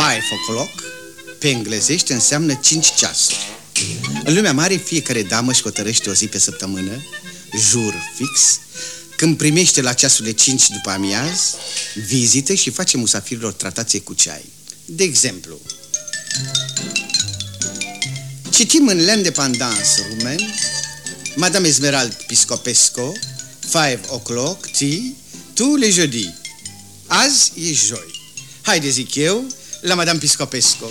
five o'clock pe englezește înseamnă 5 ceasuri. În lumea mare, fiecare damă își hotărăște o zi pe săptămână, jur fix, când primește la ceasul de 5 după amiaz, vizită și face musafirilor tratație cu ceai. De exemplu, citim în L'Independance rumen, Madame Esmeralda Piscopesco, 5 o'clock, tea, tous les jeudis. Azi e joi. Haide, zic eu, la Madame Piscopesco.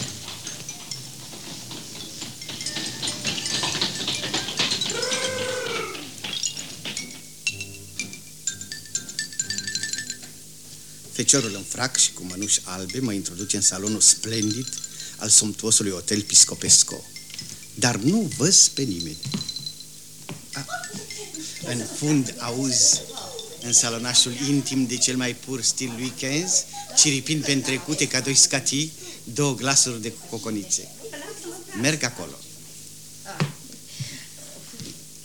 Feciorul în frac și cu mănuși albe mă introduce în salonul splendid al sumptuosului hotel Piscopesco. Dar nu văz pe nimeni. A, în fund auzi în salonașul intim de cel mai pur stil lui Kenz, ciripind pe întrecute ca doi scatii, două glasuri de coconițe. Merg acolo.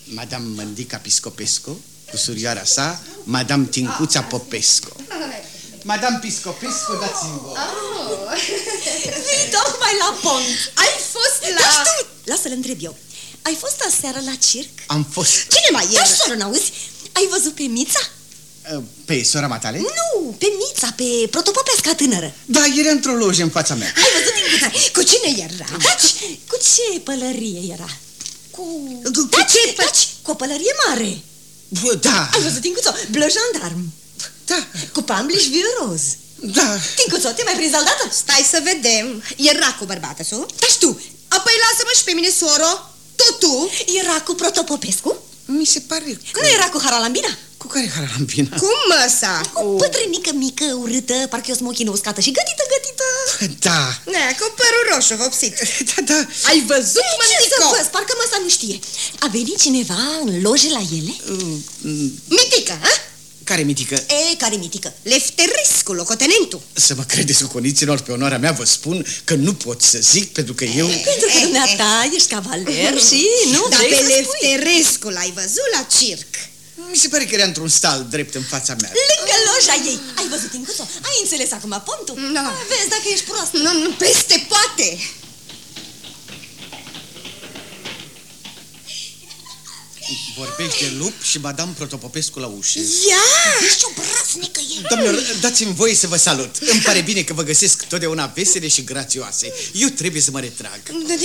Madame Mândica Piscopesco, cu surioara sa, Madame Tincuța Popesco. Madame Piscopescu, dați-mi voi. Oh. Vii tocmai la pont. Ai fost la... Da, știu. Lasă-l întreb eu. Ai fost aseară la circ? Am fost... Cine mai e? Soră, n-auzi? Ai văzut pe Mița? Pe sora matale? Nu, pe Mița, pe protopopesca tânără. Da, era într-o lojă în fața mea. Ai văzut din Cu cine era? Taci! Cu ce pălărie era? Cu... Cu taci, ce taci, cu o pălărie mare. Bă, Da. Ai văzut din Bleu gendarm. Da. Cu pambliș viu roz. Da. Tincuțo, te mai prins aldată? Stai să vedem. Era cu bărbatul său? Da, știu. Apoi lasă-mă și pe mine, soro. Tot tu? Era cu Protopopescu? Mi se pare că... Nu era cu Haralambina? Cu care Haralambina? Cum măsa? Cu o pătrânică mică, urâtă, parcă e o smochină uscată și gătită, gătită. Da. Da, cu părul roșu vopsit. Da, da. Ai văzut, Ce măntico? să văz? Parcă măsa nu știe. A venit cineva în loje la ele? Mitică, ha? Care mitică? E, care mitică? Lefterescu, locotenentul. Să mă credeți cu coniților pe onoarea mea vă spun că nu pot să zic pentru că eu... Pentru că dumneata ești cavaler și nu Dar vrei pe să spui. Lefterescu l-ai văzut la circ. Mi se pare că era într-un stal drept în fața mea. Lângă loja ei. Ai văzut Tincuțo? Ai înțeles acum pontul? Da. Ah, Vezi dacă ești prost. Nu, nu, peste poate. Vorbește lup și Madame Protopopescu la ușă. Ia! Ești obraznică e. Domnilor, dați-mi voie să vă salut. Îmi pare bine că vă găsesc totdeauna vesele și grațioase. Eu trebuie să mă retrag.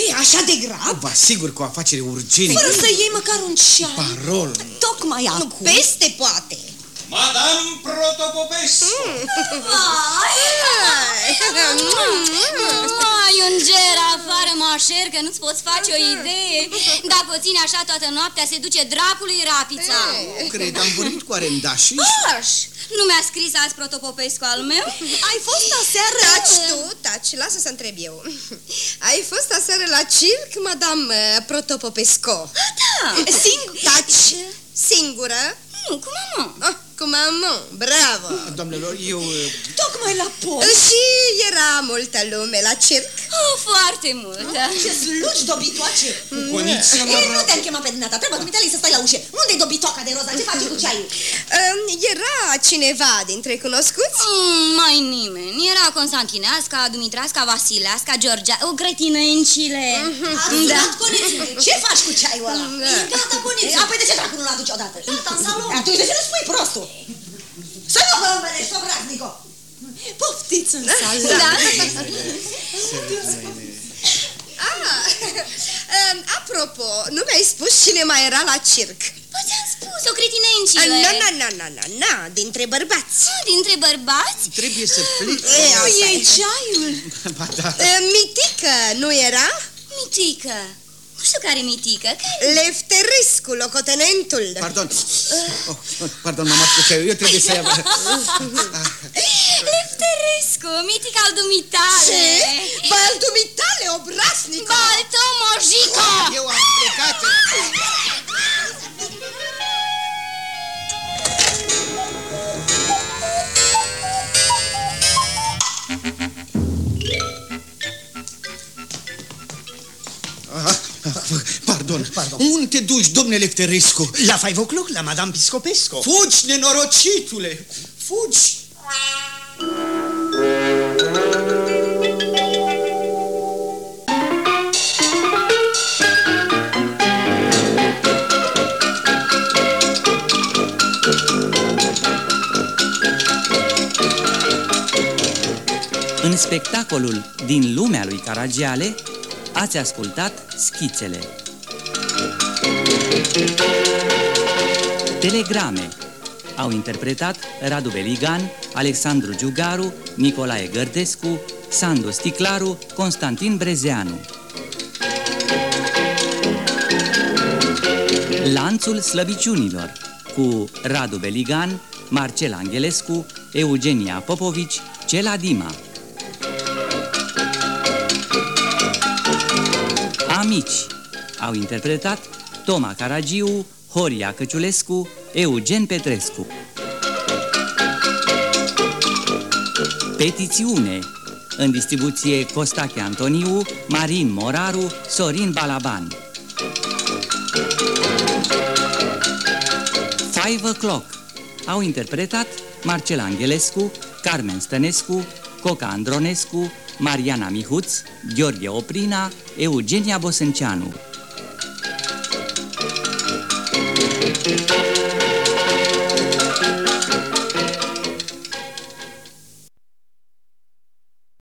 E așa de grav? Vă asigur că o afacere urgentă. Fără să iei măcar un ceai. Parol. Tocmai Nu, acum. peste poate. Madame Protopopescu! Ai un ger afară, mașer, că nu-ți poți face o idee. Dacă o ține așa toată noaptea, se duce dracului rapița. Cred, am vorbit cu arendașii. Aș! Nu mi-a scris azi Protopopescu al meu? Ai fost aseară? Taci tu, taci, lasă să întreb eu. Ai fost aseară la circ, madame uh, Protopopescu? Da! Singur, taci, singură? Nu, cu mama. Oh, cu mamă, bravo! Doamnelor, eu... Tocmai la pont. Și era multă lume la circ? Oh, foarte multă. Ce sluci dobitoace. Coniță, Ei, nu te-am chemat pe dumneata. Trebuie dumitale să stai la ușă. Unde-i dobitoaca de roza? Ce face cu ceaiul? Um, era cineva dintre cunoscuți? Mm, mai nimeni. Era Constantineasca, Dumitreasca, Vasileasca, Georgia, o gretinencile. Ați Da. sunat conițule. Ce faci cu ceaiul ăla? Da. E gata, conițule. Apoi de ce dracu nu-l aduci odată? Gata, în salon. Atunci de ce nu spui prostul? Să nu vă învelești, obraznico. Poftiți în salon. Da. Ah, um, apropo, nu mi-ai spus cine mai era la circ? Păi ți-am spus, o Ah, gretinencile. Na, na, na, na, na, na, dintre bărbați. Ah, Dintre bărbați? Trebuie să plec. E, Nu asta e e. ceaiul. Ba da. Uh, Mitică, nu era? Mitică. Nu știu care mitică. Care? Lefterescu, locotenentul. Pardon. Oh, pardon, mama, că eu trebuie să iau... Lefterescu, mitica al dumitale. Ce? Bal dumitale, obraznică! Balto mojico. Eu am plecat. Pardon. Pardon. Unde te duci, domnule Cterescu? La Faivocluc, la Madame Piscopescu. Fugi, nenorocitule! Fugi! În spectacolul din lumea lui Caragiale, ați ascultat schițele. Telegrame au interpretat Radu Beligan, Alexandru Giugaru, Nicolae Gărdescu, Sandu Sticlaru, Constantin Brezeanu. Lanțul slăbiciunilor cu Radu Beligan, Marcel Angelescu, Eugenia Popovici, Cela Dima. Amici au interpretat Toma Caragiu, Horia Căciulescu, Eugen Petrescu. Petițiune în distribuție Costache Antoniu, Marin Moraru, Sorin Balaban. Five O'Clock au interpretat Marcel Angelescu, Carmen Stănescu, Coca Andronescu, Mariana Mihuț, Gheorghe Oprina, Eugenia Bosânceanu. Thank you.